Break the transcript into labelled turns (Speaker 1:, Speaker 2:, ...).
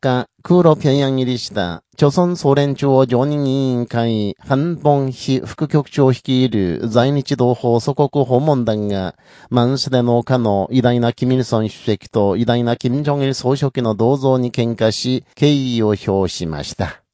Speaker 1: 10、空路平壌入りした、朝鮮総連中央常任委員会、ハンボンヒ副局長率いる在日同胞祖国訪問団が、マンスデ農家の偉大なキミルソン主席と偉大なキム・ジョンイル総書記の銅像に喧嘩し、敬意を表しました。